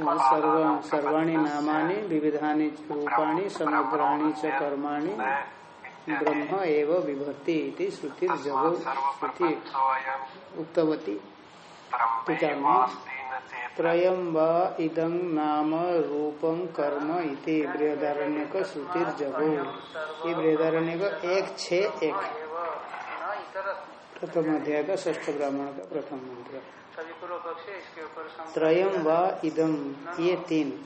सर्व सर्वाणी नामानि, विविधानि रूपाणि समग्राणि च कर्माणि, ब्रह्म एव विभक्ति इति श्रुति श्रुति उक्तवती। त्रयम व इदं नाम रूपम कर्म इति बृहदारण्य का जगो ये बृहदारण्य का एक, छ, एक। प्रथम अध्याय का ष्ठ ब्राह्मण का प्रथम मंत्र। त्रयम व इदम ये तीन।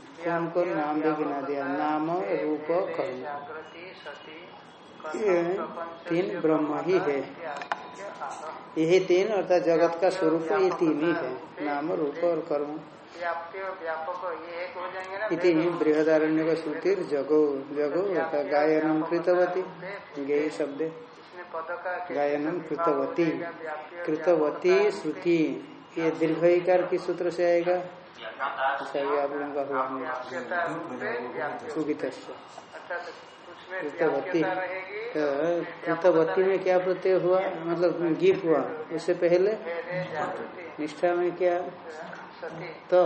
कौन नाम भी गिना दिया। नाम, रूप कर्म ये तीन ब्रह्म ही है। यही तीन अर्थात जगत का स्वरूप, ये तीन ही है। नाम, रूप और कर्म बृहदारण्य का श्रुतिर जगो जगो अर्थात गायनम कृतवती। गे शब्द। गायनम कृतवती। कृतवती श्रुति। ये दीर्घ इकार किस सूत्र से आएगा? अच्छा ये आप लोगों का हुआ सुगित कृतवती तो कृतवती में क्या प्रत्यय हुआ? मतलब गीप हुआ उससे पहले? निष्ठा में क्या? तो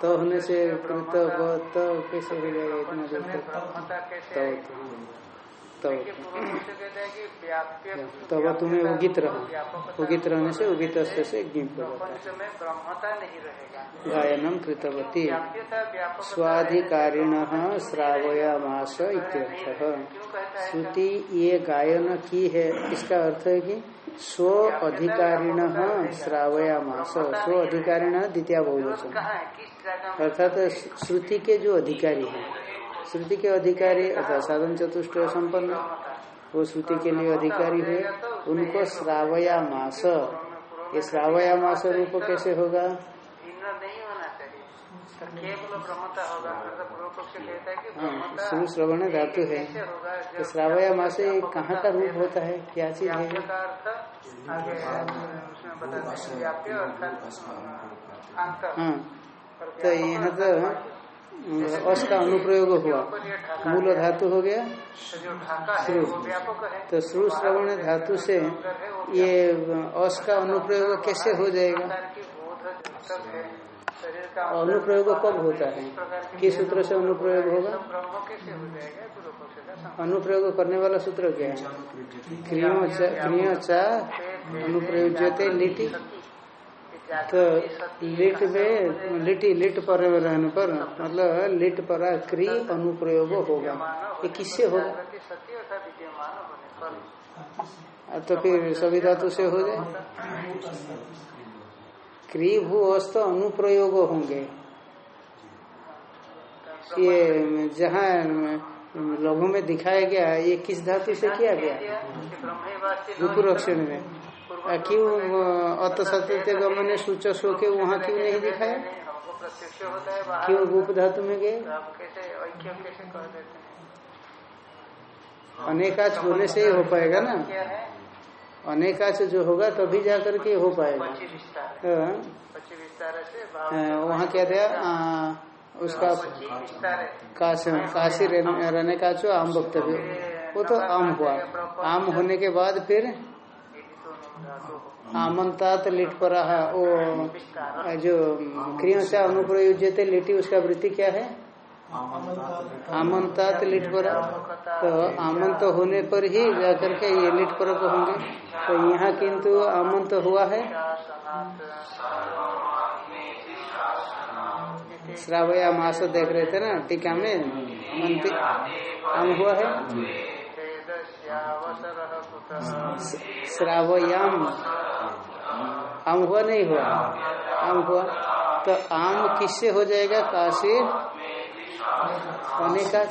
तो होने से कृत तो कैसे हो जाएगा इतना तो तब तुम्हें उगित रहा। उगित रहने से उगित से गायनम कृतवती। स्वाधिकारिण श्रावयामास इत्यर्थ। श्रुति ये गायन की है इसका अर्थ है कि स्व अधिकारिण श्रावयामास स्व अधिकारिण द्वितीय बहुवचन। अर्थात श्रुति के जो अधिकारी हैं श्रुति के अधिकारी अर्थात साधन चतुष्ट संपन्न वो श्रुति के लिए अधिकारी हुए। उनको श्रावया मास। ये श्रावया मास रूप कैसे होगा? हाँ श्रवण धातु है। तो श्रावया मास कहाँ का रूप होता है? क्या चीज़ है? हाँ तो यहाँ तो अस का अनुप्रयोग हुआ। मूल धातु हो गया, श्रु। तो श्रु श्रवण धातु से ये, अस का अनुप्रयोग कैसे हो जाएगा? अनुप्रयोग कब होता है? किस सूत्र से अनुप्रयोग होगा? अनुप्रयोग करने वाला सूत्र क्या है? क्रिय चा अनुप्रयोग लिटी तो लिट में लिटी, लिट पर रहने पर मतलब लिट पर क्री अनुप्रयोग होगा ये किससे होगा तो फिर सभी धातु से हो जाए। क्री भू अस्त अनुप्रयोग होंगे। ये जहाँ लघु में दिखाया गया, ये किस धातु से किया गया? विपुर में। क्यों अत सत्य गमन सूच सो के वहाँ क्यों नहीं दिखाया? क्यों गुप धातु में गए? अनेकाच होने से ही हो पाएगा ना। अनेकाच जो होगा, तभी जाकर के हो पाएगा। वहाँ क्या था उसका काशी रहने का जो आम वक्तव्य। वो तो आम हुआ। आम होने के बाद फिर आमंतात लिट पर वो जो क्रियों से अनुप्रयोज्य लिटी, उसका वृत्ति क्या है? आमंतात लिट पर तो आमंत होने पर ही जाकर के ये लिट पर होंगे। तो यहाँ किंतु आमंत हुआ है। श्रावया मास देख रहे थे ना, टीका में मंत्री हुआ है। श्रावयाम। आम हुआ नहीं हुआ? आम हुआ। तो आम किससे हो जाएगा? काशी अनेका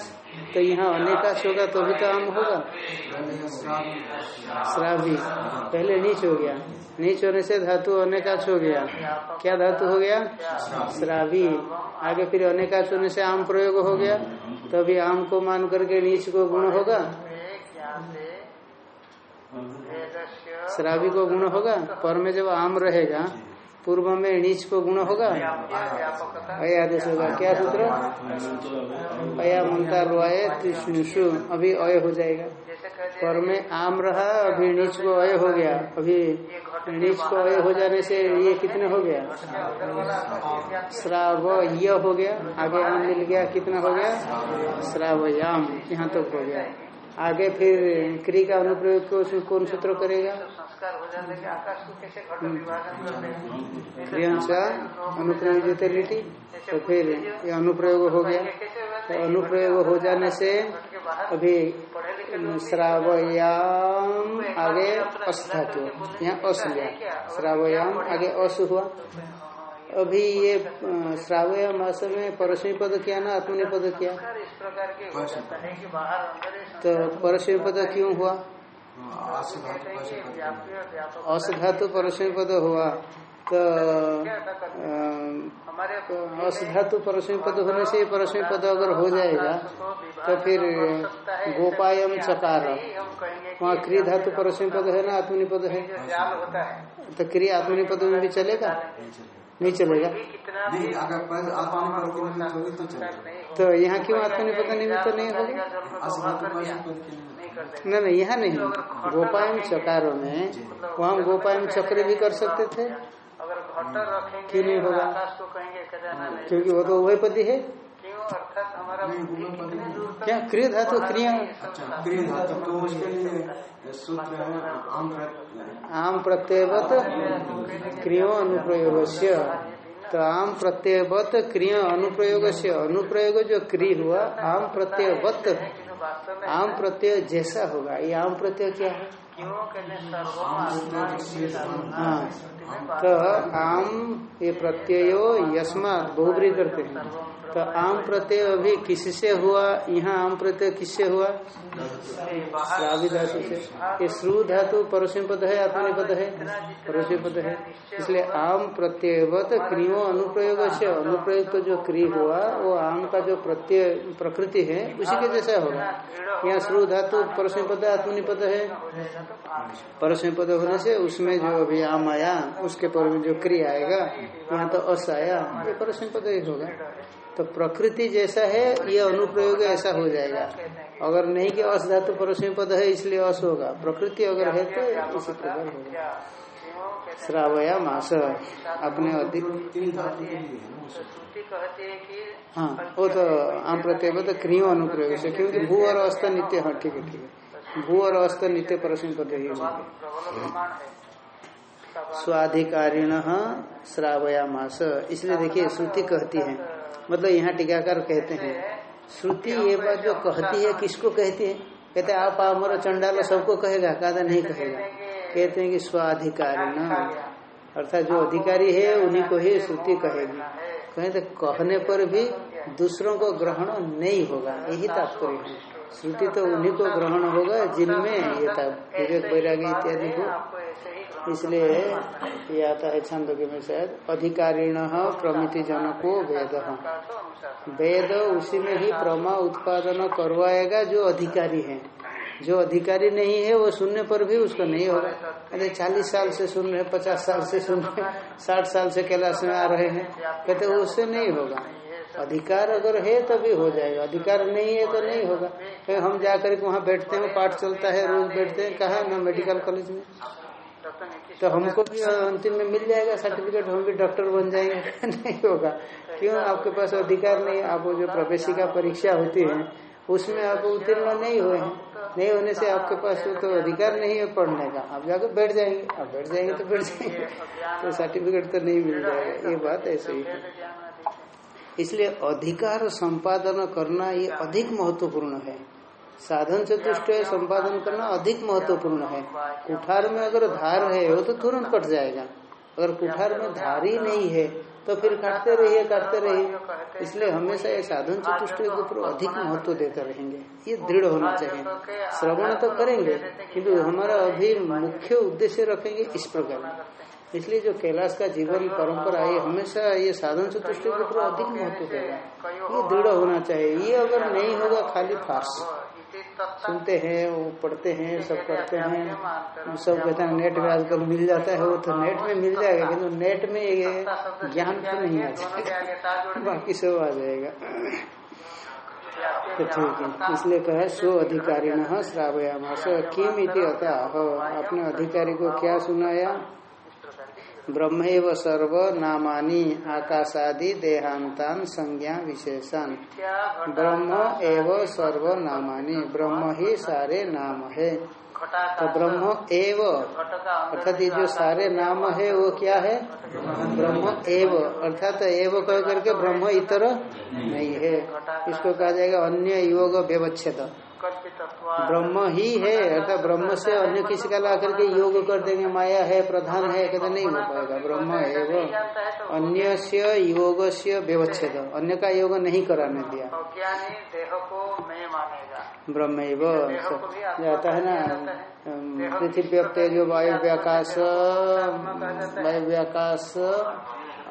तो यहाँ अनेकाश होगा तो भी तो आम होगा। श्रावी। पहले नीच हो गया। नीच होने से धातु अनेकाश हो गया। क्या धातु हो गया? श्रावी। आगे फिर अनेकाश होने से आम प्रयोग हो गया। तभी आम को मान करके नीच को गुण होगा। श्रावी को गुण होगा? पर में जब आम रहेगा पूर्व में नीच को गुण होगा? आदेश होगा। क्या सूत्र? अया मंता रोए तिष्णुषु। अभी अय हो जाएगा। पर में आम रहा अभी नीच को अय हो गया। अभी नीच को अय हो जाने से ये कितने हो गया? श्राव य हो गया। आगे आम मिल गया। कितना हो गया? श्रावयाम। यहाँ तक तो हो गया। आगे फिर क्री का अनुप्रयोग को कौन सूत्र करेगा? क्रियांश, अनुप्रयोग लिटी तो फिर ये अनुप्रयोग हो गया। तो अनुप्रयोग हो जाने से अभी श्रावयाम आगे अस यहाँ अस लिया श्रावयाम आगे अस हुआ। अभी ये श्रावया मास में परसवी पद किया ना आत्मनि पद किया। तो परसवी पद क्यों हुआ? अस धातु पद हुआ। तो अस धातु पद होने से परसवी पद अगर हो जाएगा तो फिर गोपायम चकार। वहाँ क्रिय धातु परसवी पद है ना आत्मनि पद है? तो क्रिय आत्मनि पद में भी चलेगा? नहीं चलेगा। तो यहाँ क्यों आत्मनिपद निमित्त नहीं होगा नहीं नहीं यहाँ नहीं। गोपायन चकारों में वहाँ गोपायन चक्र भी कर सकते थे। क्यों नहीं होगा? क्योंकि वो तो वही है क्या क्रिय धातु क्रिया? आम प्रत्ययवत क्रियो अनुप्रयोग तो आम प्रत्ययवत क्रिय अनुप्रयोग से अनुप्रयोग जो क्रिय हुआ आम प्रत्ययवत। आम प्रत्यय जैसा होगा। ये आम प्रत्यय क्या है? हाँ तो आम ये प्रत्ययो यस्मा बहुबरी करते हैं। तो आम प्रत्यय अभी किससे हुआ, यहाँ आम प्रत्यय किससे हुआ? श्रावी धातु से। ये श्रु धातु परोसिम पद है आत्मनिपद है? परोसिम पद है। इसलिए आम प्रत्ययवत क्रियो अनुप्रयोग से अनुप्रयोग तो जो क्रिय हुआ, वो आम का जो प्रत्यय, प्रकृति है, उसी के जैसा होगा। यहाँ श्रु धातु परसों पद आत्मनिपद है। परसों पद होने से उसमें जो अभी आम आया, उसके पर जो क्रिया आएगा, यहाँ तो अस आया, ये पद ही होगा। तो प्रकृति जैसा है ये अनुप्रयोग ऐसा हो जाएगा। अगर नहीं कि अस धातु परसों पद है इसलिए अस होगा। प्रकृति अगर है तो इसी प्रकार होगा। श्रावया मास। अपने अधिक हाँ वो तो आम प्रत्यय तो क्रियो अनुप्रयोग से क्योंकि भू और अस्त नित्य हाँ ठीक है ठीक है। भू और अस्त नित्य परसों पद ही स्वाधिकारिण श्रावया मास। इसलिए देखिए श्रुति कहती है मतलब यहाँ टीकाकर कहते हैं। श्रुति ये बात जो कहती है, किसको कहती है? कहते हैं, आप आमर चंडाल सबको कहेगा कहता नहीं कहेगा। कहते हैं कि स्वाधिकारी न। अर्थात जो अधिकारी है, उन्हीं को ही श्रुति कहेगी। कहें तो कहने पर भी दूसरों को ग्रहण नहीं होगा, यही तात्पर्य है। श्रुति तो उन्हीं को ग्रहण होगा जिनमें ये था, विवेक, वैरागी इत्यादि को। इसलिए ये आता है छंदोग्य में शायद, अधिकारीण प्रमिति जनको वेद। वेद उसी में ही प्रमा उत्पादन करवाएगा जो अधिकारी है। जो अधिकारी नहीं है, वो सुनने पर भी उसको नहीं होगा अरे चालीस साल से सुन रहे पचास साल से सुन रहे साठ साल से कैलाश में आ रहे हैं। कहते उससे नहीं होगा। अधिकार अगर है तभी हो जाएगा। अधिकार नहीं है तो नहीं होगा। फिर हम जाकर के वहाँ बैठते हैं पाठ चलता है, रोज बैठते हैं। कहा? ना मेडिकल कॉलेज में। तो हमको भी अंतिम में मिल जाएगा सर्टिफिकेट हम भी डॉक्टर बन जाएँगे। नहीं होगा। क्यों? आपके पास अधिकार नहीं आप जो प्रवेशिका परीक्षा होती है, उसमें आप उत्तीर्ण नहीं हुए हैं। नहीं होने से आपके पास तो अधिकार नहीं है पढ़ने का। आप जाकर बैठ जाएँगे। आप बैठ जाएँगे तो बैठ जाएँगे। तो सर्टिफिकेट तो नहीं मिल जाएगा। ये बात ऐसे ही है। इसलिए अधिकार संपादन करना ये अधिक महत्वपूर्ण है। साधन चतुष्ट संपादन करना अधिक महत्वपूर्ण है। कुठार में अगर धार है वो तो तुरंत कट जाएगा। अगर कुठार में धार ही नहीं है तो फिर काटते रहिए काटते रहिए। इसलिए हमेशा ये साधन चतुष्ट के ऊपर अधिक महत्व देते रहेंगे। ये दृढ़ होना चाहिए। श्रवण तो करेंगे किंतु हमारा अभी मुख्य उद्देश्य रखेंगे इस प्रकार। इसलिए जो कैलाश का जीवन परंपरा है हमेशा ये साधन चतुष्ट के ऊपर अधिक महत्व देगा। ये दृढ़ होना चाहिए। ये अगर नहीं होगा खाली फार्स सुनते हैं वो पढ़ते हैं सब करते हैं। सब कहते हैं नेट में आजकल मिल जाता है वो तो नेट में मिल जाएगा किंतु नेट में ये ज्ञान तो नहीं आ जाएगा। बाकी सब आ जाएगा। तो ठीक है। इसलिए कहे सो अधिकारी न श्रावयामास किम इति अतः अपने अधिकारी को क्या सुनाया? ब्रह्म सर्व नामानी आकाशादि देहांतान संज्ञा विशेषण ब्रह्म एव सर्व नामानी ब्रह्म ही सारे नाम है। तो ब्रह्म एव अर्थात ये जो सारे नाम है वो क्या है? ब्रह्म एव अर्थात एव कह करके ब्रह्म इतर नहीं है। इसको कहा जाएगा अन्य योग व्यवच्छेद। ब्रह्म ही है अर्थात ब्रह्म से अन्य किसी का ला करके योग कर देंगे माया है प्रधान है कहते नहीं हो पाएगा। ब्रह्म है वो अन्य से योग से व्यवच्छेद अन्य का योग नहीं कराने दिया। ब्रह्म जाता है ना पृथ्वी तेजो वायु व्याकाश वायु व्याकाश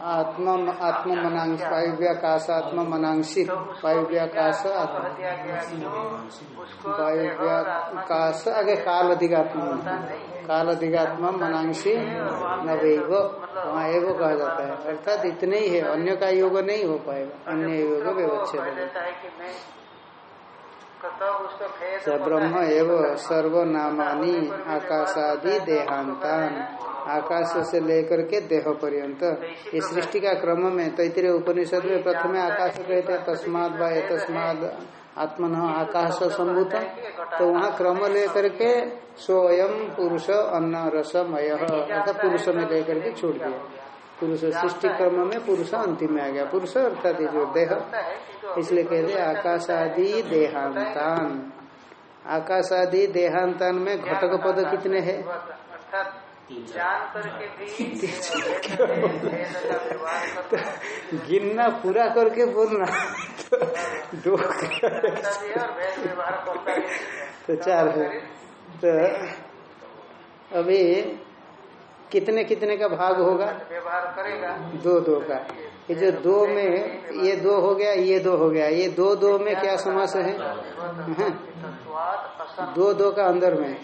आत्म आत्म मनांश वायुव्याकाश आत्म मनांशी वायुव्याकाश वायुव्याकाश आगे काल अधिगात्मा काल अधिगात्मा मनांशी नवैव वहाँ एवं कहा जाता है। अर्थात इतने ही है अन्य का योग नहीं हो पाएगा अन्य योग व्यवच्छेद ब्रह्म एवं सर्वनामानी आकाशादि देहांतान। आकाश से लेकर के देह पर्यंत। इस सृष्टि का क्रम में तैतरे उपनिषद में प्रथम आकाश कहते हैं, तस्माद व तस्माद आत्मन आकाश संभूत। तो वहाँ क्रम लेकर के स्वयं पुरुष अन्न रसमय अर्थात पुरुष में लेकर के छोड़ दिया। पुरुष सृष्टि क्रम में पुरुष अंतिम में आ गया। पुरुष अर्थात जो देह, इसलिए कहते आकाश आदि देहांतान। आकाश आदि देहांतान में घटक पद कितने हैं? जान करके भी गिनना पूरा करके बोलना। दो तो चार है। तो अभी कितने कितने का भाग होगा? व्यवहार करेगा। दो दो का। ये जो दो में ये दो हो गया, ये दो हो गया। ये दो दो में क्या समास है? दो दो का अंदर में।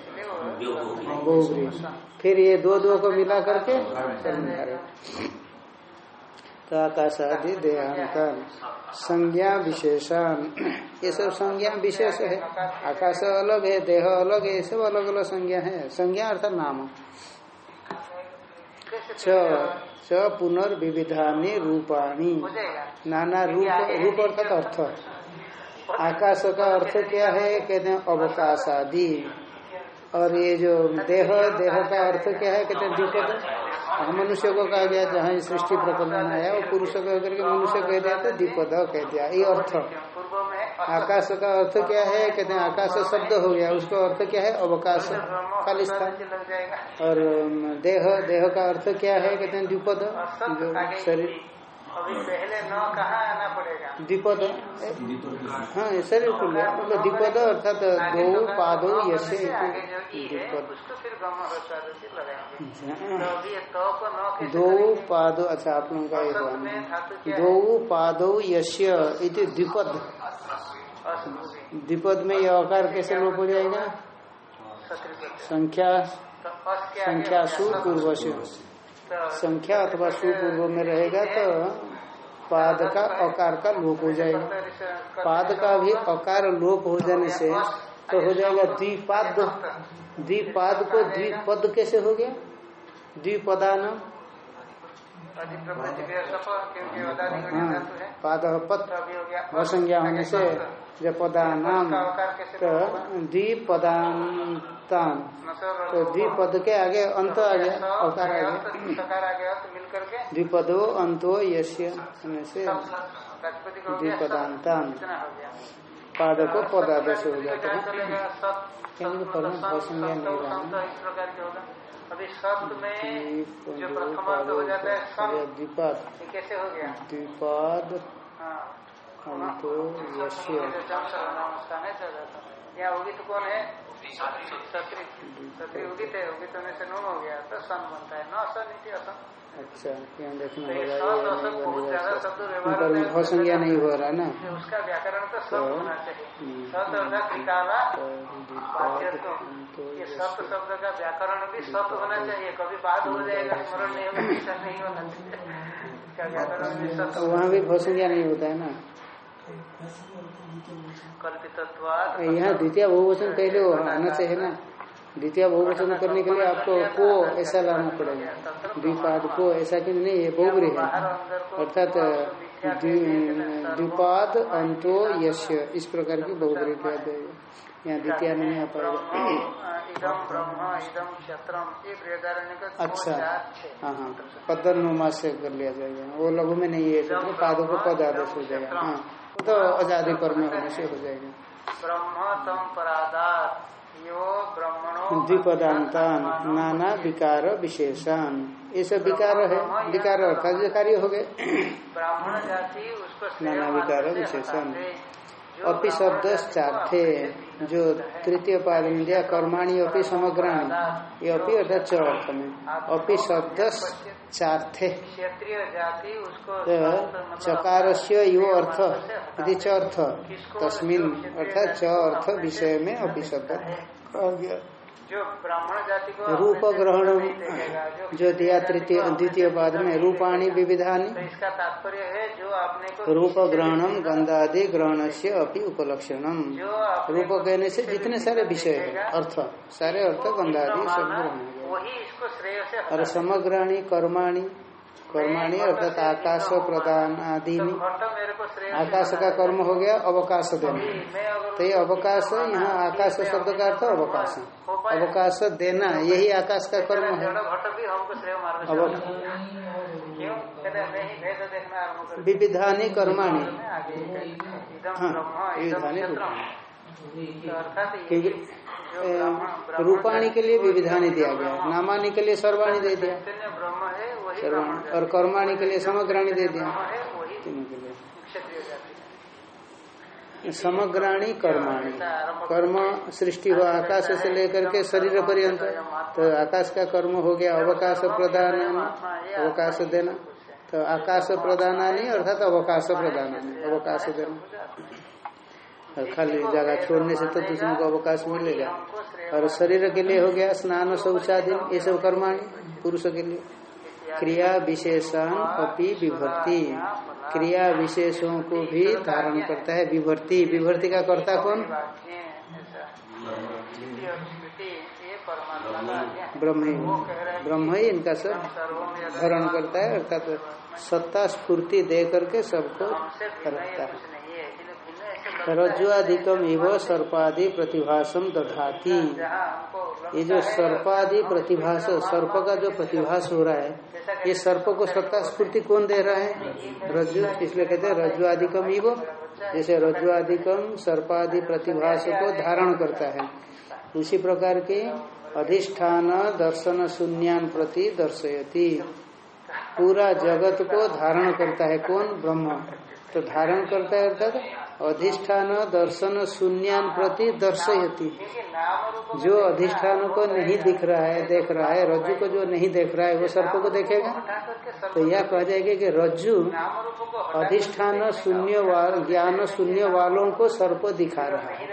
बहुग्री फिर ये दो दो को मिला करके तो आकाश आदि देहांतन संज्ञा विशेषण ये सब संज्ञा विशेष है। आकाश अलग है, देह अलग है, ये सब अलग अलग संज्ञा है। संज्ञा अर्थात नाम। पुनर्विविधानी रूपाणी। नाना रूप रूप अर्थात अर्थ। आकाश का अर्थ क्या है? कहते हैं अवकाश आदि। और ये जो देह देह का अर्थ क्या है? कहते हैं द्विपद मनुष्य को कहा गया, जहाँ सृष्टि प्रकल्पन आया, वो पुरुष को करके मनुष्य कह दिया तो द्विपद कह दिया। ये अर्थ। आकाश का अर्थ क्या है? कहते हैं आकाश शब्द हो गया। उसका अर्थ क्या है? अवकाश। खाली स्थान। और देह। देह का अर्थ क्या है? कहते हैं द्विपद। शरीर अभी पहले न कहा आना पड़ेगा। द्विपद हाँ? शरीर को मतलब द्विपद अर्थात दो पादो यसे दो पादो अच्छा आप लोगों का ये दो पादो यश्य इति द्विपद द्विपद में यह आकार कैसे लोप हो जाएगा? संख्या संख्या सुपूर्व से संख्या अथवा सुपूर्व में रहेगा तो पाद का अकार का लोप हो जाएगा। पाद का भी अकार लोप हो जाने से तो हो जाएगा द्विपाद। द्विपाद को द्विपद कैसे हो गया? द्विपदान पाद पद संज्ञा होने से जब पदानाम तो द्विपदांतान तो द्विपद के आगे अंत आ गया अकार आ गया द्विपदो अंतो यश्य होने से द्विपदांतान पाद को पदादेश हो जाता है क्योंकि पद संज्ञा नहीं रहना अभी सप्त में जो प्रथमांत हो जाता है सम द्विपाद कैसे हो गया? द्विपाद हाँ। अंतो यश्य जो जम सर्वनाम स्थान है जाता यहाँ होगी तो कौन है? सत्री सत्री उगित है होने से नून हो गया तो सन बनता है न सन इति असन अच्छा। यहाँ देखना तो होगा सत ये असत नहीं है। नहीं हो रहा ना? तो उसका व्याकरण तो सब तो, होना चाहिए। हम्म। सत अर्थात त्रिकाला तो वाक्य द्विपाद तो ये सत शब्द का व्याकरण भी सत होना चाहिए कभी बात हो जाएगा स्मरण नहीं होगा नहीं होना चाहिए सत तो वहाँ भी भसंज्ञा नहीं होता है ना? यहाँ द्वितीय बहुवचन पहले वो आना चाहिए ना? द्वितीय बहुवचन करने के लिए आपको को ऐसा लाना पड़ेगा। द्विपाद को ऐसा कि नहीं ये बहुबरी है। अर्थात द्विपाद अंतो यश इस प्रकार की बहुबरी देगा यहाँ द्वितीय नहीं आ पाएगा। अच्छा। हाँ हाँ। पदनुमा से कर लिया जाएगा। वो लघु में नहीं है पादों को पद आदेश हो जाएगा। हाँ। तो आज़ादी पर में होने से हो जाएगा। ब्रह्म तम परादात यो ब्रह्मणो द्विपदांतान नाना विकार विशेषण ये सब विकार है विकार अर्थात कार्य हो गए। ब्राह्मण जाति उसको नाना विकार विशेषण। अपि शब्द चार्थे जो तृतीय पाद में दिया कर्माणी अपि समग्राणी, ये अपि अर्थात च अर्थ में अपि शब्द चार्थे तो चकार से यो अर्थ यदि च अर्थ। तस्मिन अर्थात च अर्थ विषय में अपि शब्द कहा गया जो ब्राह्मण जाति को रूप ग्रहण जो दिया तृतीय द्वितीय बाद में रूपाणी विविधानी। तो इसका तात्पर्य है जो आपने को रूप ग्रहणम गंधादि ग्रहण से अपनी उपलक्षणम। रूप कहने से जितने सारे विषय है अर्थ सारे अर्थ गंधादि सब ग्रहण वही इसको श्रेय से और समग्रणी कर्माणी कर्माणी अर्थात आकाश प्रदान आदि तो आकाश का कर्म हो गया अवकाश देना। तो ये अवकाश यहाँ आकाश शब्द का अर्थ अवकाश अवकाश देना यही आकाश का कर्म है। विविधानी कर्माणी। हाँ, विविधानी तो क्योंकि ब्राह्मण- ब्राह्मण रूपाणी के लिए विविधानी दिया गया। नामानी के लिए सर्वाणी दे दिया। सर्वाणी। और कर्माणी के लिए समग्राणी दे दिया। तीनों के लिए। समग्राणी कर्माणी। कर्म सृष्टि हुआ आकाश से लेकर के शरीर पर्यंत। तो आकाश का कर्म हो गया अवकाश प्रदान अवकाश देना। तो आकाश प्रदानानी अर्थात अवकाश प्रदानानी। अवकाश देना। और खाली जगह छोड़ने से तो दूसरों को अवकाश मिलेगा। और शरीर के लिए हो गया स्नान, शौचादि, ये सब कर्माणी पुरुष के लिए। क्रिया विशेषण अपि विभक्ति। क्रिया विशेषों को भी धारण करता है विभर्ति विभर्ति का कर्ता कौन। ब्रह्म। ब्रह्म ही इनका सब धारण करता है, अर्थात सत्ता स्फूर्ति दे करके सबको रखता है कुछ नहीं है इसलिए भिन्न ऐसे लगता है। रज्जुआधिकम एवं सर्पादि प्रतिभासम दधाती। ये जो सर्पादि प्रतिभास, सर्प का जो प्रतिभास हो रहा है, ये सर्प को सत्ता स्फूर्ति कौन दे रहा है? रज्जु, इसलिए कहते हैं रज्जु आदिकम इव जैसे रज्जु आदिकम सर्पादि प्रतिभास को धारण करता है। उसी प्रकार के अधिष्ठान दर्शन शून्यान प्रति दर्शयती। पूरा जगत को धारण करता है कौन? ब्रह्म। तो धारण करता है अर्थात अधिष्ठान दर्शन शून्यान प्रति दर्शयति। जो अधिष्ठान को नहीं दिख रहा है, देख रहा है, रज्जु को जो नहीं देख रहा है, वो सर्प को देखेगा? तो यह कहा जाएगा कि रज्जु अधिष्ठान शून्य ज्ञान शून्य वालों को सर्प दिखा रहा है।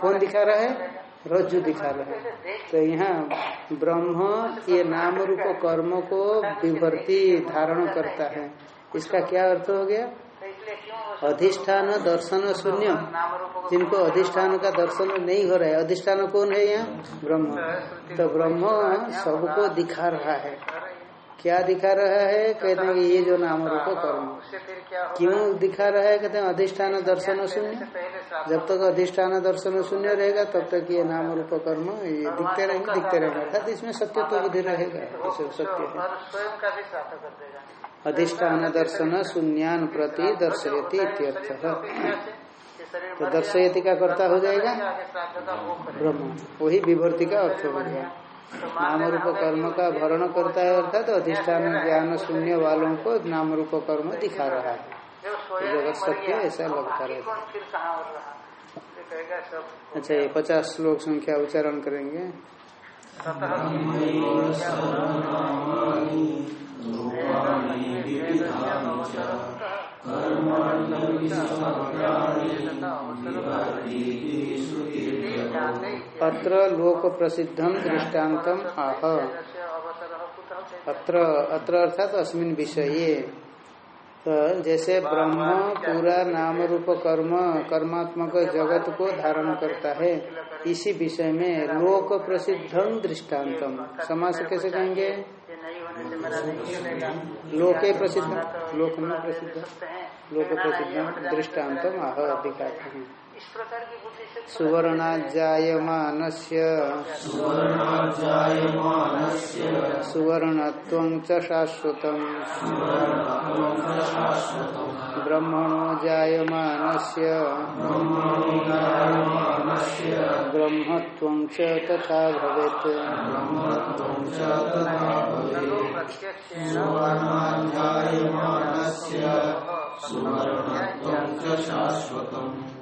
कौन दिखा रहा है? रज्जु दिखा रहा है। तो यहाँ ब्रह्म ये नाम रूप कर्म को विवर्ती धारण करता है। इसका क्या अर्थ हो गया? अधिष्ठान दर्शन शून्य। जिनको अधिष्ठान का दर्शन नहीं हो रहा है, अधिष्ठान कौन है यहाँ? ब्रह्म। तो ब्रह्म सबको दिखा रहा है। क्या दिखा रहा है? कहते हैं ये जो नाम रूप कर्म। क्यों दिखा रहा है? कहते हैं अधिष्ठान दर्शन शून्य। जब तक अधिष्ठान दर्शन शून्य रहेगा, तब तक ये नाम रूप कर्म ये दिखते रहेंगे दिखते रहेंगे। अर्थात इसमें सत्य तो बुद्धि रहेगा। सत्य है। अधिष्ठान दर्शन शून्यान प्रति दर्शयति तो दर्शयति का कर्ता हो जाएगा? ब्रह्म। वही विभूति का अर्थ हो गया। नाम रूप कर्म का भरण करता है अर्थात तो अधिष्ठान ज्ञान शून्य वालों को नाम रूप कर्म दिखा रहा है। जगत सत्य ऐसा लगता रहता सब अच्छा ये पचास श्लोक संख्या उच्चारण करेंगे। अत्र लोक प्रसिद्धम दृष्टान्तम आह। अत्र अत्र अर्थात अस्मिन विषये। तो जैसे ब्रह्म, पूरा, नाम, रूप, कर्म, कर्मात्मक जगत को धारण करता है, इसी विषय में लोक प्रसिद्धम दृष्टान्तम समास कैसे कहेंगे? लोके प्रसिद्ध लोक में प्रसिद्ध लोक प्रसिद्ध दृष्टांत आह अधिकार हैं इस प्रकार की बुद्धि से सुवर्णाजायमानस्य सुवर्णत्वं च शाश्वतम्। ब्रह्मणो जायमानस्य ब्रह्मत्वं च तथा भवेत्। का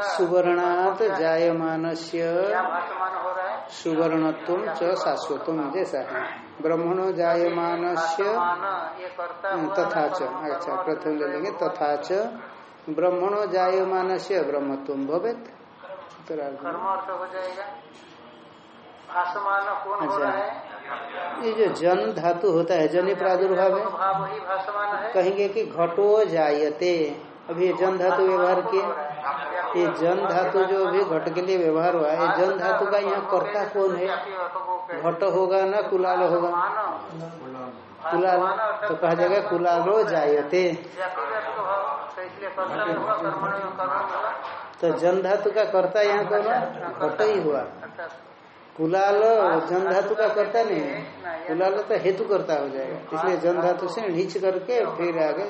सुवर्णात् हो रहा है? सुवर्णत्वं च शाश्वतम जैसा है? ब्रह्मणो करता हुआ तथा च। अच्छा प्रथम ले लेंगे। तथा च ब्रह्मणो जायमानस्य ब्रह्मत्व भवेत। उत्तरार्ध में। कर्म अर्थ हो जाएगा। भाषमान कौन हो अच्छा। रहा है? ये जो जन धातु होता है जन प्रादुर्भाव है। है कहेंगे कि घटो जायते। अभी जन धातु व्यवहार किए। ये जन धातु जो अभी घट के लिए व्यवहार हुआ है जन धातु का यहाँ कर्ता कौन है? घट होगा ना कुलाल होगा? कुलाल। तो कहा जाएगा कुलालो जायते। तो जन धातु का कर्ता यहाँ कौन है? घट ही हुआ। कुलाल जन धातु का करता नहीं है। कुलाल तो हेतु करता हो जाएगा। इसलिए जन धातु से नीच करके फिर आगे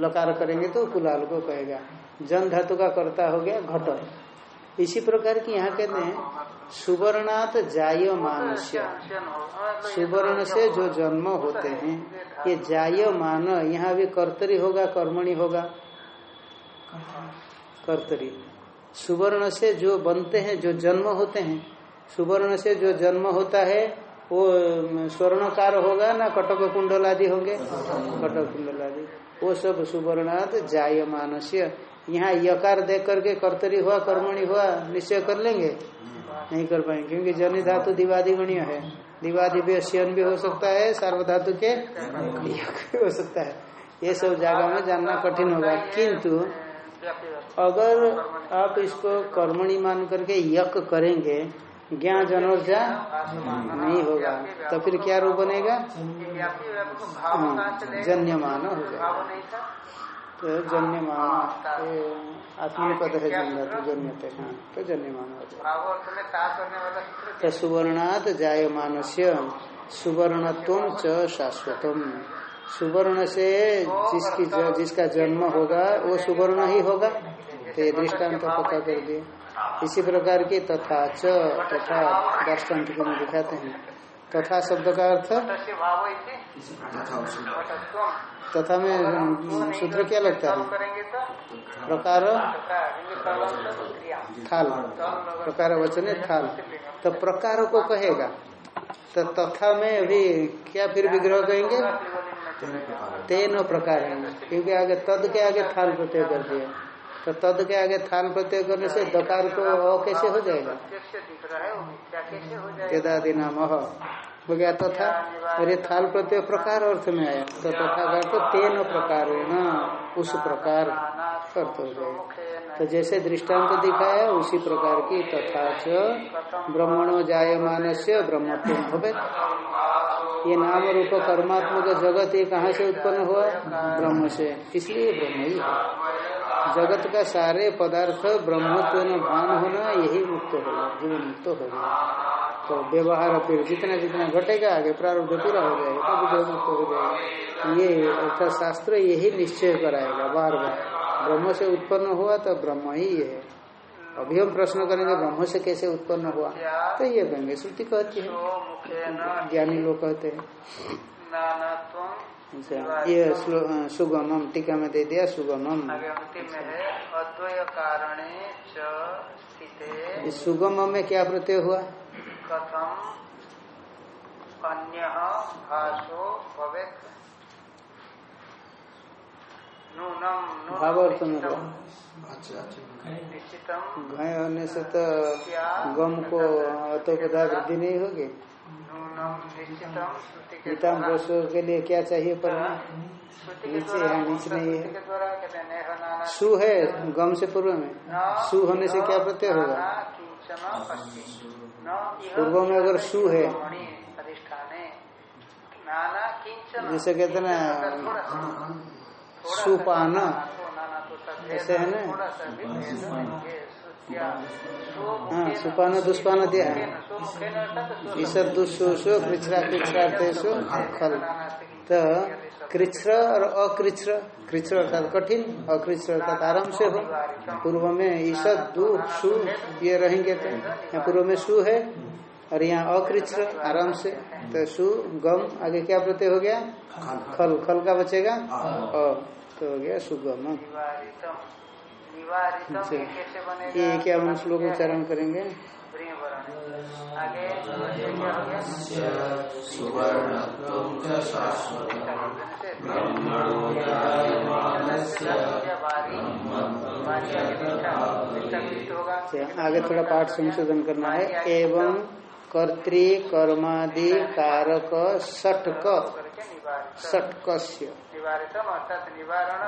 लकार करेंगे तो कुलाल को कहेगा। जन धातु का कर्ता हो गया घट। इसी प्रकार की यहाँ कहते हैं सुवर्णात जायमानस्य सुवर्ण से जो जन्म होते हैं ये जायमान यहाँ भी कर्तरी होगा कर्मणी होगा। कर्तरी। सुवर्ण से जो बनते हैं जो जन्म होते हैं सुवर्ण से जो जन्म होता है, वो स्वर्णकार होगा ना कटक कुंडल आदि होंगे? कटक कुंडल आदि वो सब सुवर्णात जायमान से यहाँ यकार देख करके कर्तरी हुआ, कर्मणि हुआ, निश्चय कर लेंगे? नहीं कर पाएँगे, क्योंकि जनि धातु दिवादि गणीय है। दिवादि भी श्यन भी हो सकता है, सार्वधातु के हो सकता है। ये सब जगह में जानना कठिन होगा। किंतु अगर आप इसको कर्मणि मान करके यक करेंगे ज्ञान जनोर्जा नहीं होगा तो फिर क्या रूप बनेगा? जन्यमान हो जाएगा तो जन्यमान आत्मनिपद है जन्म जन्यते हाँ तो जन्यमान हो जाएगा तो सुवर्णात जायमान से सुवर्णत्व च शाश्वतम। सुवर्ण से जिसकी जिसका जन्म होगा, वो सुवर्ण ही होगा? तो ये दृष्टांत तो पता कर दिए इसी प्रकार की तथा च तथा को में दिखाते हैं। तथा शब्द का अर्थ? तथा में सूत्र क्या लगता है? प्रकार? थाल। प्रकार वचन है थाल। तो प्रकार को कहेगा। तो तथा में अभी क्या फिर विग्रह कहेंगे? तेन प्रकार क्योंकि आगे तद के आगे थाल प्रत्यय कर दिया। तो तद के आगे थाल प्रत्यय करने से दकार को अ कैसे हो जाएगा? केदादि नाम अह हो गया तथा, और ये थाल प्रत्यय प्रकार अर्थ में आया। तो तथा का तो तेन प्रकार है ना, उस प्रकार अर्थ हो जाएगा। तो जैसे दृष्टांत तो दिखाया, उसी प्रकार की तथा च ब्रह्मणो जायमान से ब्रह्मत्व भवे ये नाम रूप कर्मात्मक जगत ये कहाँ से उत्पन्न हुआ? ब्रह्म से। इसलिए ब्रह्म ही है। जगत का सारे पदार्थ ब्रह्मत्व भान होना, यही मुक्त होगा जीवन मुक्त हो गया। तो व्यवहार फिर जितना जितना घटेगा, आगे प्रारब्ध पूरा हो जाएगा, तब विग्रह मुक्त हो जाएगा। ये अर्थात शास्त्र यही निश्चय कराएगा बार बार ब्रह्म से उत्पन्न हुआ तो ब्रह्म ही है। अभी हम प्रश्न करेंगे, ब्रह्म से कैसे उत्पन्न हुआ? तो ये कहेंगे श्रुति कहती है। ज्ञानी लोग कहते हैं। ये सुगमम टीका में दे दिया सुगमम। आगे अंतिम में अद्वय कारणे च स्थिते इस सुगमम में क्या प्रत्यय हुआ? कथम अन्य भाषो भवेत। नूनम भाव अर्थ में हुआ निश्चितम। घय होने से तो गम को अतोपदा वृद्धि नहीं होगी। निश्चितम श्रुति के लिए क्या चाहिए पर नीचे है, नीचे नहीं है। सु है गम से पूर्व में सु होने से क्या प्रत्यय होगा पूर्व में अगर सु है जैसे कहते ना, सुपान ऐसे है ना? है हाँ सुपान दुष्पान दिया। है ईश्वर दुष्सु कृच्छ्रा कृच्छ्रार्थेशु खल। तो कृच्छ्र और अकृच्छ्र कृच्छ्र अर्थात कठिन अकृच्छ्र अर्थात आराम से हो। पूर्व में ईश्वर दु सु ये रहेंगे तो यहाँ पूर्व में सु है और यहाँ अकृच्छ्र आराम से। तो सु गम आगे क्या प्रत्यय हो गया? खल। खल का बचेगा? अ तो हो गया सुगम। ये कैसे बनेगा? ये क्या हम श्लोक उच्चारण करेंगे। आगे थोड़ा पाठ संशोधन करना है। एवं कर्तृ कर्मादि कारक निवारितम अर्थात निवारण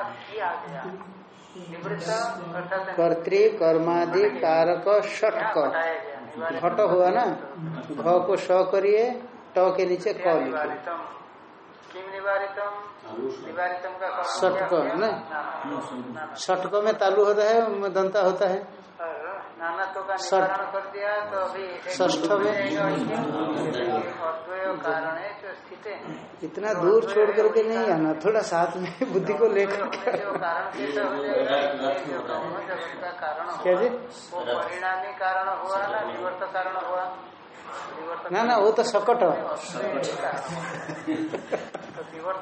कर्तृ कर्मादि कारक षट घट हुआ ना? घ को स करिए ट के नीचे क लिखिए षटक न? षटक में तालु होता है दंता होता है। तो का निवारण कर दिया तो अभी इतना दूर छोड़ करके नहीं आना थोड़ा साथ में बुद्धि को लेकर कारण क्या हुआ जी? परिणामी कारण हुआ ना निवर्त कारण हुआ? ना ना वो तो सकट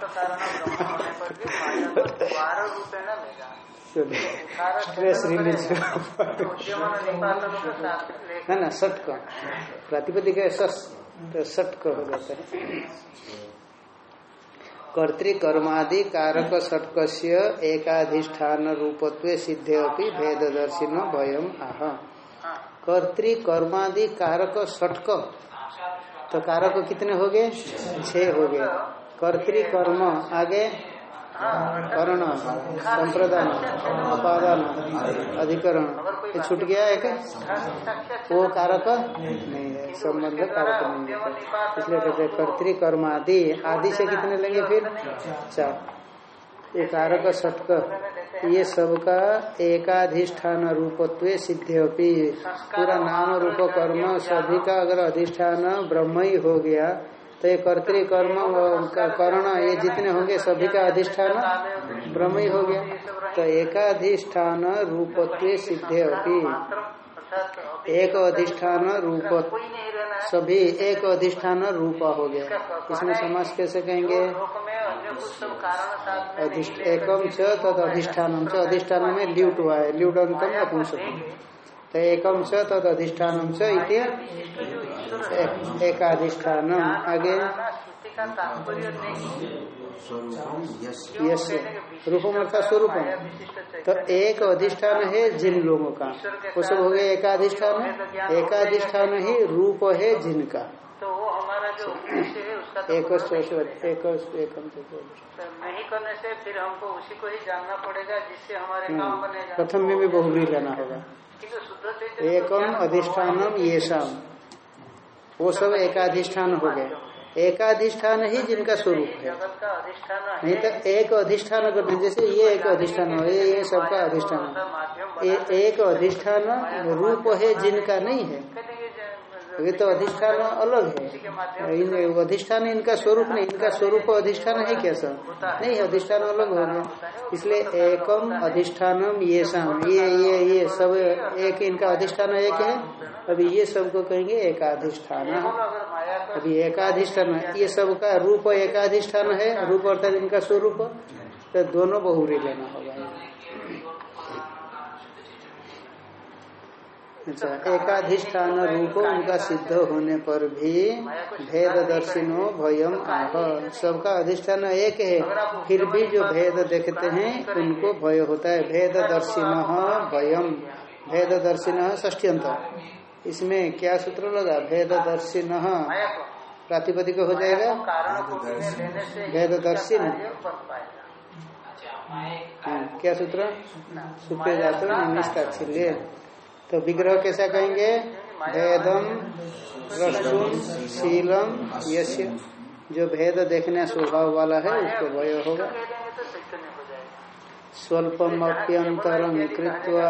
तो कारण होने पर भी माया को द्वार स्ट्रेस रिलीज़ के ना ना षटक प्रातिपदिक है सस तो षटक हो जाता है। कर्तृ कर्मादि कारक षटकस्य एकाधिष्ठान रूपत्व सिद्धे अपनी भेददर्शिनो भयम आह। हाँ कर्तृ कर्मादि कारक षटक। तो कारक कितने हो गए? छह हो गए। कर्तृ कर्म आगे। करण, संप्रदान उपादान अधिकरण। ये छूट गया एक वो कारक नहीं है, संबंध कारक नहीं है। इसलिए कहते हैं कर्तृ कर्म आदि आदि से कितने लेंगे फिर? चार। ये कारक षटक ये सबका एकाधिष्ठान रूपत्व सिद्ध्यपि पूरा नाम रूप कर्म सभी का अगर अधिष्ठान ब्रह्म ही हो गया तो ये कर्तृ, कर्म कर्ण, ये जितने होंगे सभी का अधिष्ठान ब्रह्म ही हो गया। तो एकाधिष्ठान रूपत्व सिद्ध्यपि एक अधिष्ठान रूप, सभी एक अधिष्ठान रूप हो गया। इसमें समाज कैसे कहेंगे? एकम च तद अधिष्ठानम च। अधिष्ठान में ल्यूट हुआ है। ल्यूडंतम नपुंसकम तो एकम च तद अधिष्ठान च इति एक- एकाधिष्ठानम। आगे। यश रूपम अर्थात स्वरूपम तो एक अधिष्ठान है जिन लोगों का। वो सब हो गया एकाधिष्ठान एकाधिष्ठान ही रूप है जिनका। तो वो हमारा जो उद्देश्य है उसका तो एक एक एकम तो नहीं करने से फिर हमको उसी को ही जानना पड़ेगा जिससे हमारे काम बनेगा प्रथम में भी बहुबरी लेना होगा। एकम अधिष्ठान ये शाम वो सब एकाधिष्ठान हो गए। एकाधिष्ठान ही जिनका स्वरूप है। नहीं तो एक अधिष्ठान कर जैसे ये एक अधिष्ठान हो, ये ये सबका अधिष्ठान एक अधिष्ठान रूप है जिनका नहीं है। ये तो अधिष्ठान अलग है। इन अधिष्ठान इनका स्वरूप नहीं, इनका स्वरूप अधिष्ठान है क्या सब नहीं, अधिष्ठान अलग हो गया। इसलिए एकम अधिष्ठानम ये शाम ये ये ये सब एक इनका अधिष्ठान एक है। अभी ये सबको कहेंगे एकाधिष्ठान। अभी एकाधिष्ठान, ये सब का रूप एकाधिष्ठान है। रूप अर्थात इनका स्वरूप। तो दोनों बहुरी लेना होगा। अच्छा एकाधिष्ठान रूप उनका सिद्ध होने पर भी भेद दर्शिनो भयम आह। सबका अधिष्ठान एक है फिर भी जो भेद देखते हैं उनको भय होता है। भेद दर्शिन भयम। भेद दर्शिन ष्ठ्यंत इसमें क्या सूत्र लगा? भेद दर्शिन प्रातिपदिक हो जाएगा। भेद दर्शिन हाँ, क्या सूत्र? सुप्रिय जातो निष्काक्षल्य। तो विग्रह कैसा कहेंगे? भेदम द्रष्टुम शीलम यश जो भेद देखने स्वभाव वाला है उसको भय होगा। स्वल्पम अप्यंतरम कृत्वा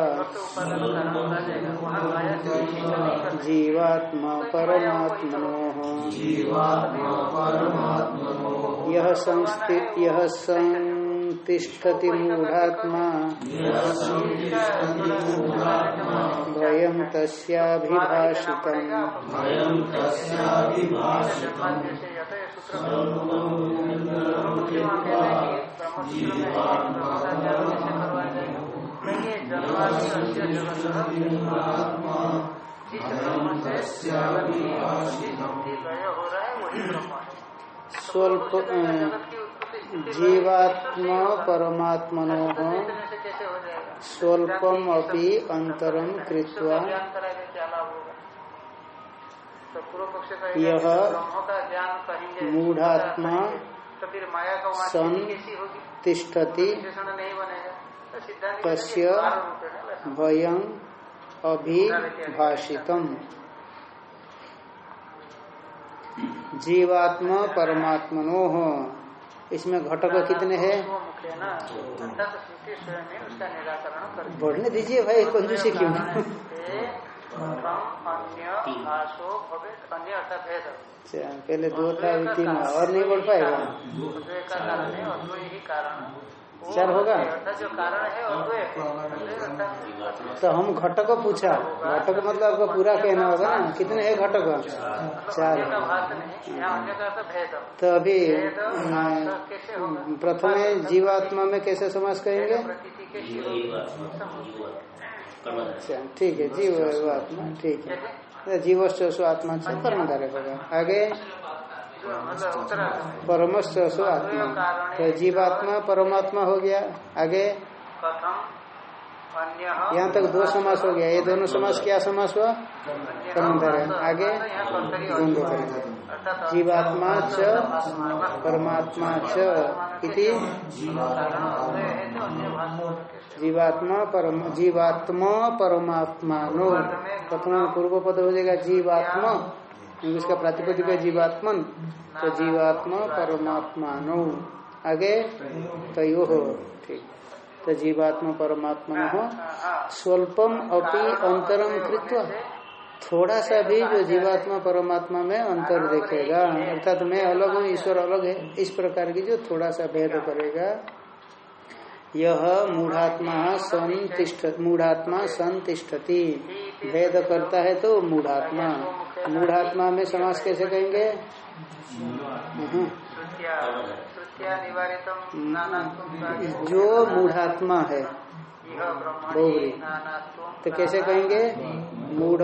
जीवात्मा परमात्मनो। यह संस्थि यह संतिष्ठति मूढ़ात्मा। भयम तस्याभिभाषितम्। स्वल्प जीवात्मा परमात्मनो स्वल्पम अपि अंतरम कृत्वा। यह मूढ़ात्मा फिर माया का वहाँ सं स्थिति तिष्ठति तस्य भयं अभिभाषितम। जीवात्मा परमात्मनो इसमें घटक कितने हैं? मुख्य ना अर्थात श्रुति स्वयं उसका निराकरण कर बढ़ने दीजिए भाई कंजूसी क्यों? अच्छा, पहले दो था तीन और नहीं बढ़ पाएगा। चार होगा? जो कारण है है। तो हम घटक पूछा। घटक मतलब आपको पूरा कहना होगा ना? कितने है घटक? चार। अर्थ भेद तो अभी होगा? प्रथम जीवात्मा में कैसे समाज कहेंगे अच्छा ठीक है जीव आत्मा ठीक है। जीवस्व आत्मा से कर्मधारक होगा आगे? उत्तरा परमस्व आत्मा। तो जीवात्मा परमात्मा हो गया। आगे। यहाँ तक दो समास हो गया। ये दोनों समास क्या समास हुआ? कर्मधारय आगे। द्वंद्व करेंगे जीवात्मा। च परमात्मा च इति। जीवात्मा परम जीवात्मा परमात्मा। नो। प्रथम पूर्व पद हो जाएगा जीवात्मा। क्योंकि इसका प्रातिपदिक है? जीवात्मन। तो जीवात्मा परमात्मा नो आगे? तयो। हो ठीक। तो जीवात्मा परमात्मा हो स्वल्पम अपि अंतरम कृत्वा। थोड़ा सा भी जो जीवात्मा परमात्मा में अंतर देखेगा, अर्थात मैं अलग हूँ, ईश्वर अलग है, इस प्रकार की जो थोड़ा सा भेद करेगा, यह मूढ़ात्मा संतिष्ठ, मूढ़ात्मा संतिष्ठती। भेद करता है तो मूढ़ात्मा। मूढ़ात्मा में समास कैसे कहेंगे? जो मूढ़ात्मा है बहुरी। तो कैसे कहेंगे? मूढ़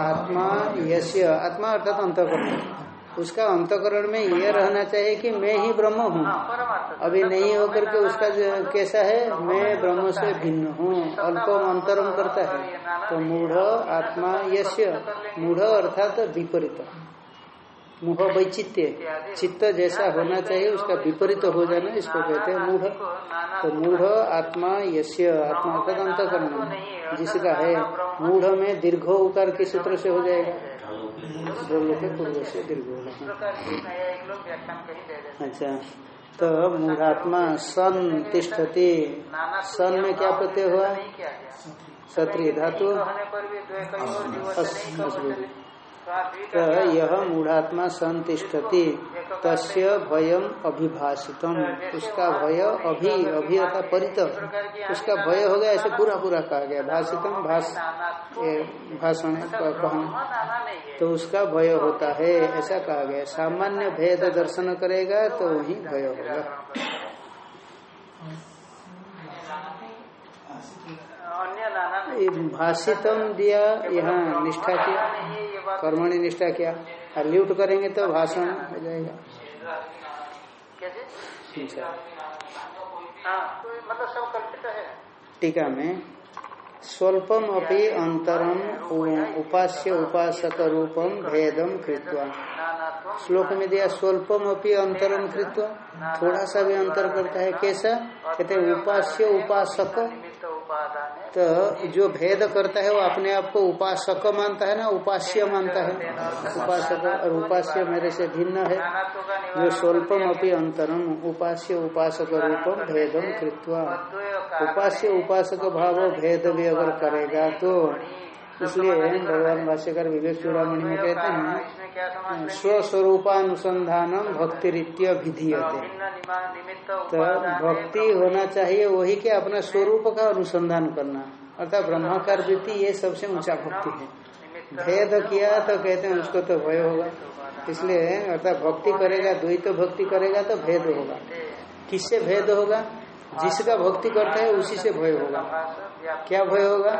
आत्मा यश आत्मा अर्थात अंतकरण। उसका अंतकरण में यह रहना चाहिए कि मैं ही ब्रह्म हूँ। हाँ, अभी नहीं होकर के उसका कैसा है मैं ब्रह्म से भिन्न हूँ। अल्पम अंतरम करता है। तो मूढ़ आत्मा यश्य मूढ़ अर्थात विपरीत। मुह वैचित्य चित्त जैसा होना चाहिए उसका विपरीत हो जाना इसको कहते हैं मूढ़। तो मूढ़ आत्मा यश्य आत्मा अर्थात अंतकरण जिसका है मूढ़ में दीर्घ उकार के सूत्र से हो जाएगा। के पूर्व से दीर्घ अच्छा तो मूढ़ात्मा सन तिष्ठति सन में क्या प्रत्यय हुआ? क्षत्रिय धातु। तो यह मूढ़ात्मा संतिष्ठति। तस्य भयम अभिभाषितम। उसका भय अभी अभी अर्थात परित। उसका भय हो गया ऐसे पूरा पूरा कहा गया। भाषितम भाष भाषण तो उसका भय होता है ऐसा कहा गया। सामान्य भेद दर्शन करेगा तो वही भय होगा। भाषितम दिया यहाँ निष्ठा किया। कर्मणि निष्ठा किया। और ल्यूट करेंगे तो भाषण हो। जाएगा। कैसे? ठीक है हाँ तो मतलब है। टीका में स्वल्पम अपि अंतरम उपास्य उपासक रूपम भेदम कृत्वा। श्लोक में दिया स्वल्पम अपि अंतरम कृत्वा। थोड़ा सा भी अंतर करता है कैसा? कहते उपास्य उपासक। है तो जो भेद करता है वो अपने आप को उपासक मानता है ना, उपास्य मानता है। उपासक और उपास्य मेरे से भिन्न है। जो स्वल्पम अपनी अंतरम, उपास्य उपासक रूपम भेदम कृत्वा। उपास्य उपासक भाव भेद भी अगर करेगा तो इसलिए भगवान भाष्यकर विवेक चूड़ामणि में कहते हैं क्या समझ स्वस्वरूपानुसंधानम भक्ति रीत्य विधीयते तो भक्ति होना चाहिए वही के अपना स्वरूप का अनुसंधान करना। अर्थात ब्रह्माकार वृत्ति ये सबसे ऊँचा भक्ति है। भेद किया तो कहते हैं उसको तो भय होगा। इसलिए अर्थात भक्ति करेगा द्वैत भक्ति करेगा तो भेद होगा। किससे भेद होगा? जिसका भक्ति करता है उसी से भय होगा। क्या भय होगा?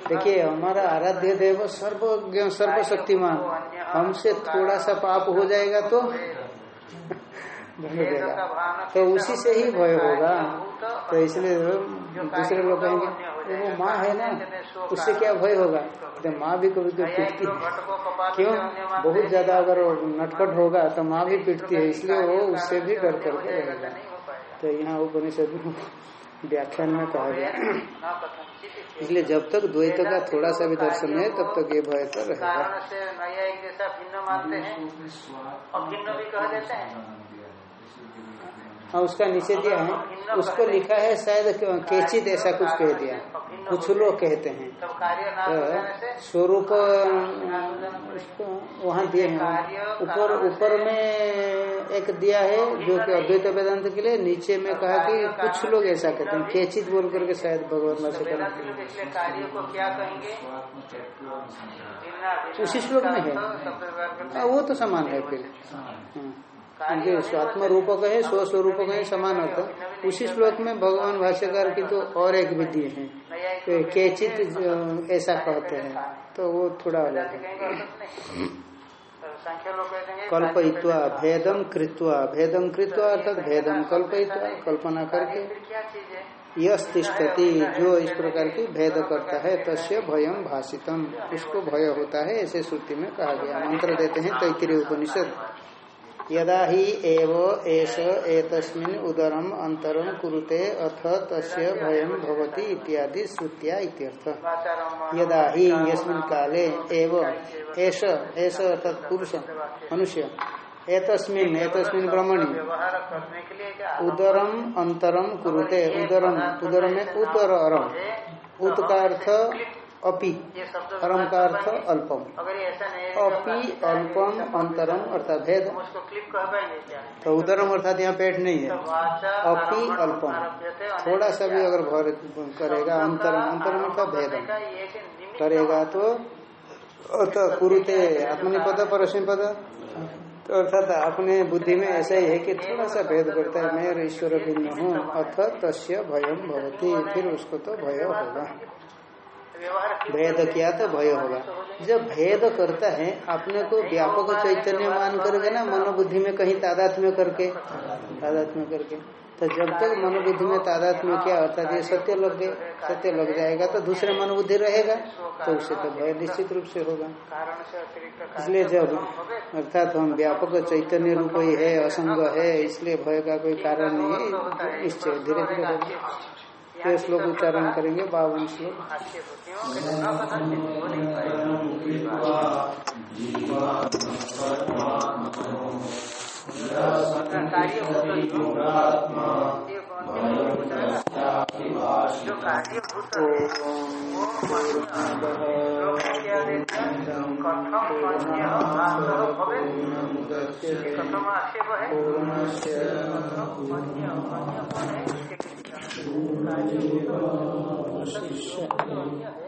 देखिए, हमारा आराध्य देव सर्वज्ञ, सर्वशक्तिमान। हमसे थोड़ा सा पाप हो जाएगा तो भय तो उसी से ही भय होगा। तो इसलिए दूसरे लोग कहेंगे वो माँ है ना, उससे क्या भय होगा? तो माँ भी कभी कभी पीटती है क्यों? बहुत ज़्यादा अगर नटखट होगा तो माँ भी पीटती है, इसलिए वो उससे भी डर करके रहेगा। तो यहाँ उपनिषद में व्याख्यान में कहा गया। इसलिए जब तक द्वैत का थोड़ा सा भी दर्शन है तब तक ये भय तो रहेगा। कारण से नया एक जैसा भिन्न मानते हैं और भिन्न भी कह देते हैं। हाँ उसका नीचे दिया है। उसको लिखा है शायद केचित ऐसा कुछ कह दिया। कुछ लोग कहते हैं। तो स्वरूप वहाँ दिए हैं। ऊपर ऊपर में एक दिया है जो कि अद्वैत वेदांत के लिए नीचे में कहा कि कुछ लोग ऐसा कहते हैं। केचित बोल करके शायद भगवान भाषा भिन्ना उसी श्लोक में है। हाँ, वो तो समान है फिर। हाँ। जो स्वात्म रूपक है स्व स्वरूपक है, समान है। उसी श्लोक में भगवान भाष्यकार की तो और एक विधि है। तो केचित ऐसा कहते हैं। तो वो थोड़ा अलग है। अर्थ कल्पयित्वा भेदम कृत्वा। भेदम कृत्वा अर्थात भेदम कल्पयित्वा, कल्पना करके फिर क्या चीज़ है यश तिष्ठति, जो इस प्रकार की भेद करता है, तस्य भयम भाषितम उसको भय होता है, ऐसे श्रुति में कहा गया। मंत्र देते हैं तैतरीय उपनिषद। यदा ही एव एष एतस्मिन् उदरम अंतरम कुरुते अथ तस्य भयम भवति इत्यादि श्रुत्या इत्यर्थ। यदा ही यस्मिन् काले एव एष एष अर्थात पुरुष, मनुष्य, एतस्मिन् एतस्मिन् ब्रह्मणि उदरम अंतरम कुरुते, उदरम उदर में उतर अरम। उत का अर्थ अपि अरम का अर्थ अल्पम। अपि अल्पम अंतरम अर्थात भेद। तो उदरम अर्थात यहाँ पेट नहीं है। तो अपि अल्पम। थोड़ा सा भी अगर भर करेगा अंतरम अंतरम अर्थात भेदम करेगा तो कुरुते आत्मनिपद परस्मिपद तो अर्थात अपने बुद्धि में ऐसा ही है कि थोड़ा सा भेद करता है। मैं ईश्वर भिन्न हूँ। अथ तस्य भयम भवती। फिर उसको तो भय होगा। भेद किया तो भय होगा। जब भेद करता है, अपने को व्यापक चैतन्य मान करके ना, मनोबुद्धि में कहीं तादात्म्य करके तादात्म्य करके तो जब तक मनोबुद्धि में तादात्म्य क्या, अर्थात ये सत्य लग गए सत्य लग जाएगा तो दूसरे मनोबुद्धि रहेगा तो उससे तो भय निश्चित रूप से होगा। इसलिए जब, अर्थात हम व्यापक चैतन्य रूप ही है, असंग है, इसलिए भय का कोई कारण नहीं है, निश्चय, धीरे धीरे ये श्लोक उच्चारण करेंगे बावन श्लोक। कथम आक्षेप है शिष्य अन्य है